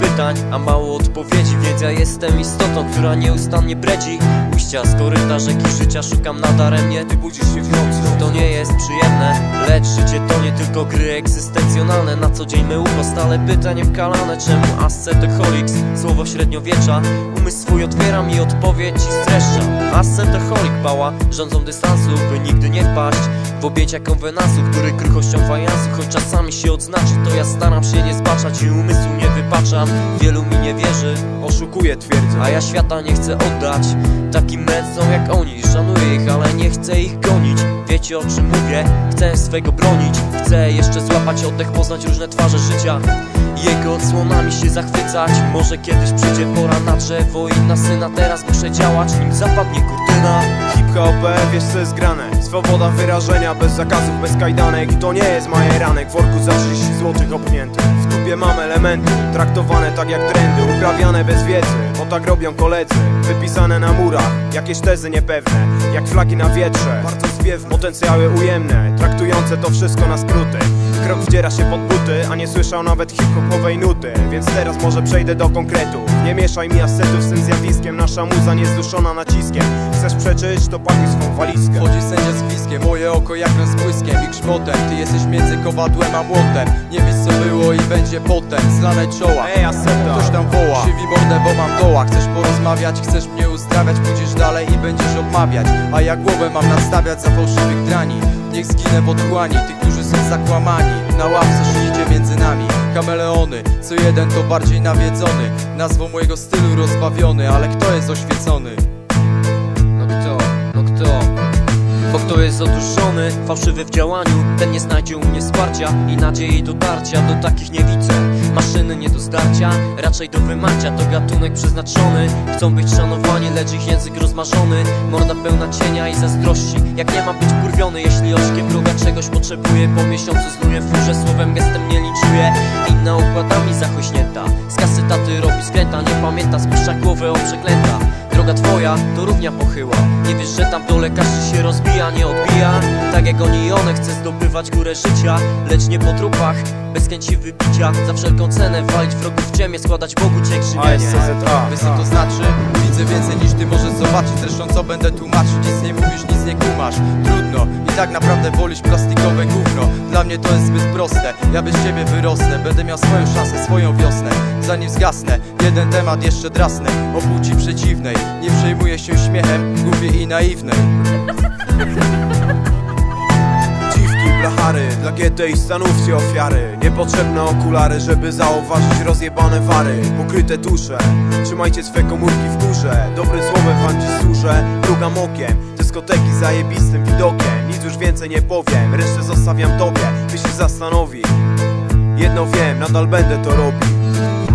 pytań, a mało odpowiedzi Więc ja jestem istotą, która nieustannie bredzi. Ujścia z korytarzek i życia szukam nadaremnie. Ty budzisz się w nocy. To nie jest przyjemne, lecz życie to nie tylko gry egzystencjonalne. Na co dzień my ucho stale pytaniem kalane Czemu ascetoholics, słowo średniowiecza Umysł swój otwieram i odpowiedź ci streszczam Ascetoholik bała, rządzą dystansu, by nigdy nie wpaść W objęcia konwenansu, który kruchością fajansu Choć czasami się odznaczy, to ja staram się nie zbaczać I umysłu nie wypaczam, wielu mi nie wierzy Oszukuję twierdzę A ja świata nie chcę oddać. Takim mędrcom jak oni Szanuję ich, ale nie chcę ich gonić. Wiecie o czym mówię? Chcę swego bronić. Chcę jeszcze złapać oddech, poznać różne twarze życia. Jego odsłonami się zachwycać. Może kiedyś przyjdzie pora na drzewo i na syna Teraz muszę działać, nim zapadnie kurtyna. Hip-hop, wiesz co jest grane Swoboda wyrażenia, bez zakazów, bez kajdanek. To nie jest majeranek, w worku za 30 złotych opnięty W dupie mam elementy, traktowane tak jak trendy Uprawiane bez wiedzy, bo tak robią koledzy Wypisane na murach, jakieś tezy niepewne Jak flagi na wietrze, bardzo zwiew Potencjały ujemne, traktujące to wszystko na skróty Krok wdziera się pod buty, a nie słyszał nawet hip-hopowej nuty. Więc teraz może przejdę do konkretu. Nie mieszaj mi asetów z tym zjawiskiem. Nasza muza nie zduszona naciskiem. Chcesz przeczyć, to pakuj swą walizkę. Wchodzi sędzia z gwizdkiem, moje oko jak z błyskiem Ty jesteś między kowadłem a młotem. Nie wiesz co było i będzie potem. Zlane czoła, Ej, ktoś tam woła. Siwi mordę, bo mam doła. Chcesz porozmawiać, chcesz mnie uzdrawiać? Pójdziesz dalej i będziesz obmawiać A ja głowę mam nadstawiać za fałszywych drani. Niech zginę w otchłani. Tych, którzy są zakłamani. Na ławce siedzicie między nami. Kameleony, co jeden to bardziej nawiedzony. Nazwą mojego stylu rozbawiony. Ale kto jest oświecony? Bo kto jest oduszony, fałszywy w działaniu Ten nie znajdzie u mnie wsparcia i nadziei dotarcia Do takich nie widzę Maszyny nie do zdarcia, raczej do wymarcia. To gatunek przeznaczony Chcą być szanowani, lecz ich język rozmarzony. Morda pełna cienia i zazdrości Jak nie mam być kurwiony, jeśli oczkiem wroga czegoś potrzebuję Po miesiącu zluję furze, słowem gestem nie liczuję Inna układami zachośnięta Z kasy taty robi skręta, nie pamięta Spuszcza głowę o przeklęta Droga twoja to równia pochyła. Nie wiesz, że tam w dole każdy się rozbija, nie odbija. Tak jak oni i one chce zdobywać górę życia. Lecz nie po trupach, bez chęci wybicia. Za wszelką cenę walić wrogów w ciemię Składać Bogu dziękczynienie ASCZA Wiesz co to znaczy? Widzę więcej niż ty możesz zobaczyć. Zresztą co będę tłumaczyć? Nic nie mówisz, nic nie kumasz. Trudno. I tak naprawdę wolisz plastikowe gówno Dla mnie to jest zbyt proste. Ja bez ciebie wyrosnę. Będę miał swoją szansę, swoją wiosnę. Zanim zgasnę, jeden temat jeszcze drasnę. O płci przeciwnej. Nie przejmuję się śmiechem, głupiej i naiwnej blachary, dla GT i stanówcie ofiary. Niepotrzebne okulary, żeby zauważyć rozjebane wary. Pokryte tusze, trzymajcie swe komórki w górze. Dobre słowem wam dziś służę, drugam okiem. Dyskoteki zajebistym widokiem Już więcej nie powiem, resztę zostawiam tobie By się zastanowi Jedno wiem, nadal będę to robił